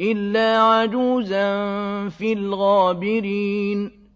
إِلَّا عَجُوزًا فِي الْغَابِرِينَ